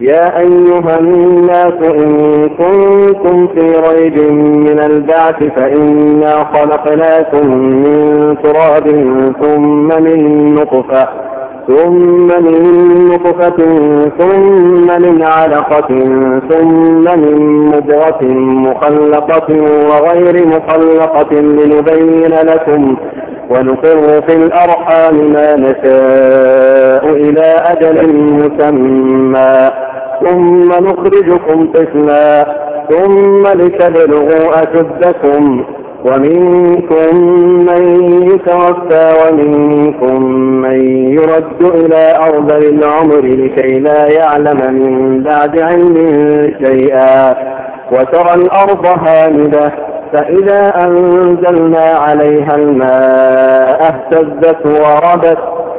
يا أيها الناس إن كنتم في ريب من البعث فإنا خلقناكم من تراب ثم من نطفة ثم من نطفة ثم من علقة ثم من مضغة مخلقة وغير مخلقة لنبين لكم ونقر في الأرحام ما نشاء إلى أجل مسمى. ثم نخرجكم طفلا ثم لتبلغوا أشدكم. ومنكم من يتوفى ومنكم من يرد إلى أرض العمر لكي لا يعلم من بعد علم شيئا. وترى الأرض هامدة فإذا أنزلنا عليها الماء اهتزت وربت.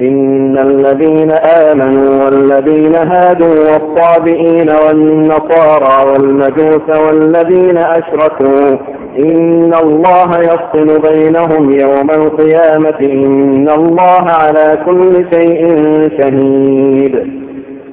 إن الذين آمنوا والذين هادوا والصابئين والنصارى والمجوس والذين أشركوا إن الله يفصل بينهم يوم القيامة إن الله على كل شيء شهيد.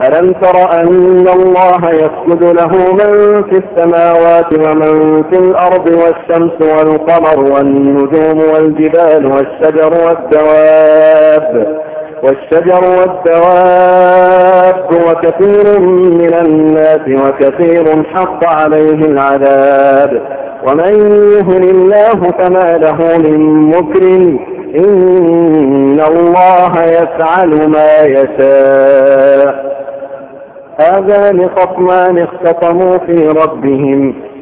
ألم تر أن الله يسجد له من في السماوات ومن في الأرض والشمس والقمر والنجوم والجبال والشجر والدواب والشجر والدواب وكثير من الناس وكثير حق عليه العذاب. ومن يهن الله فما له من مكرم. إن الله يفعل ما يشاء. هذان خصمان اختصموا في ربهم.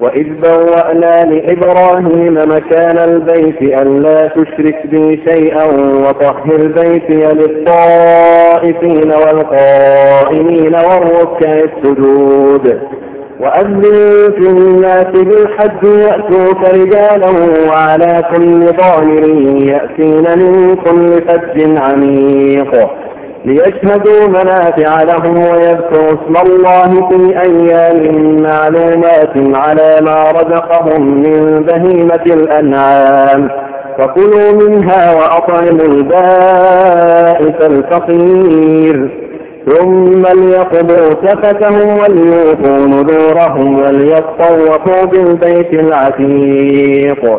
وإذ بوأنا لإبراهيم مكان البيت ألا تشرك بي شيئا وطهر بيتي للطائفين والقائمين والركع السجود وأذن في الناس بالحج يأتوك رجالا وعلى كل ضامر يأتين من كل فج عميق ليشهدوا منافع لهم ويذكروا اسم الله في أيام معلومات على ما رزقهم من بهيمة الأنعام. فكلوا منها وأطعموا البائس الفقير. ثم ليقضوا تفتهم وليوفوا نذورهم وليطوفوا بالبيت العتيق.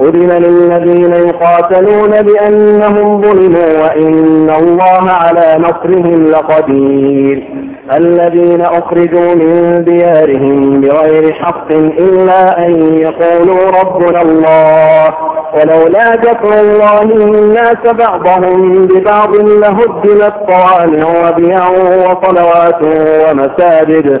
أذن للذين يقاتلون بأنهم ظلموا وإن الله على نصرهم لقدير. الذين أخرجوا من ديارهم بغير حق إلا أن يقولوا ربنا الله. ولولا دفع الله الناس بعضهم ببعض لهدمت طوامع وبيع وصلوات ومساجد.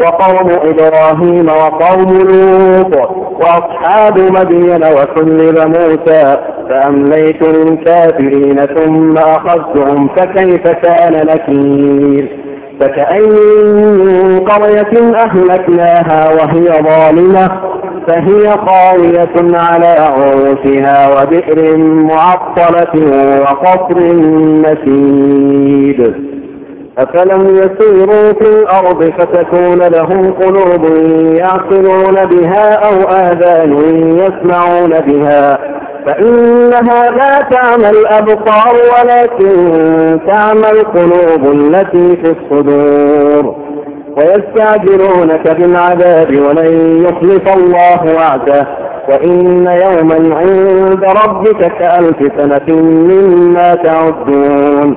وقوم إبراهيم وقوم لوط وأصحاب مدين وكذب موسى فأمليت للكافرين ثم أخذتهم فكيف كان نكير؟ فكأي من قرية أهلكناها وهي ظالمة فهي خاوية على عروشها وبئر معطلة وقصر مسيد أفلم يسيروا في الأرض فتكون لهم قلوب يعقلون بها أو آذان يسمعون بها فإنها لا تعمى الأبصار ولكن تعمى القلوب التي في الصدور ويستعجلونك بالعذاب ولن يخلف الله وعده وإن يوما عند ربك كألف سنة مما تعدون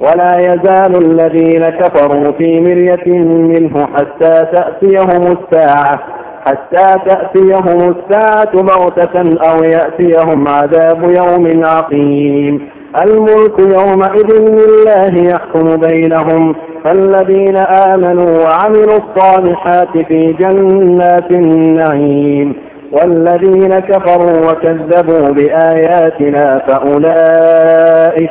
ولا يزال الذين كفروا في مرية منه حتى تأتيهم الساعة حتى تأتيهم الساعة بغتة أو يأتيهم عذاب يوم عقيم. الملك يومئذ لله يحكم بينهم فالذين آمنوا وعملوا الصالحات في جنات النعيم. والذين كفروا وكذبوا بآياتنا فأولئك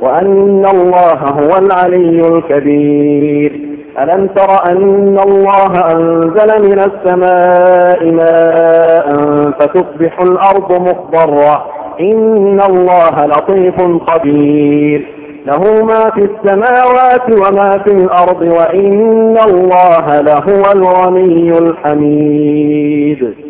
وأن الله هو العلي الكبير. ألم تر أن الله أنزل من السماء ماء فتصبح الأرض مخضرة؟ إن الله لطيف خبير. له ما في السماوات وما في الأرض وإن الله لهو الغني الحميد.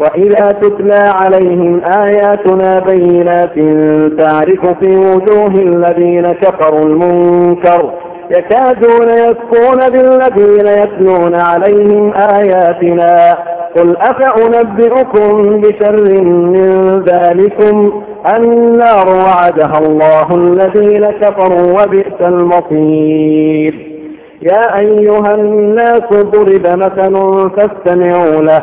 وإذا تتلى عليهم آياتنا بينات تعرف في وجوه الذين كفروا المنكر يكادون يسكون بالذين يتلون عليهم آياتنا قل أفأنبئكم بشر من ذلكم النار وعدها الله الذين كفروا وبئس المصير يا أيها الناس ضرب مثل فاستمعوا له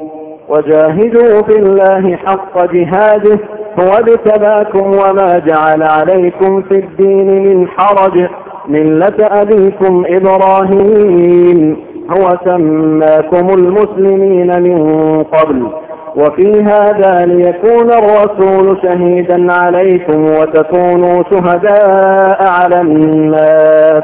وجاهدوا في الله حق جهاده هو ابتباكم وما جعل عليكم في الدين من حرج. ملة أبيكم إبراهيم هو سماكم المسلمين من قبل. وفي هذا ليكون الرسول شهيدا عليكم وتكونوا شهداء على الناس.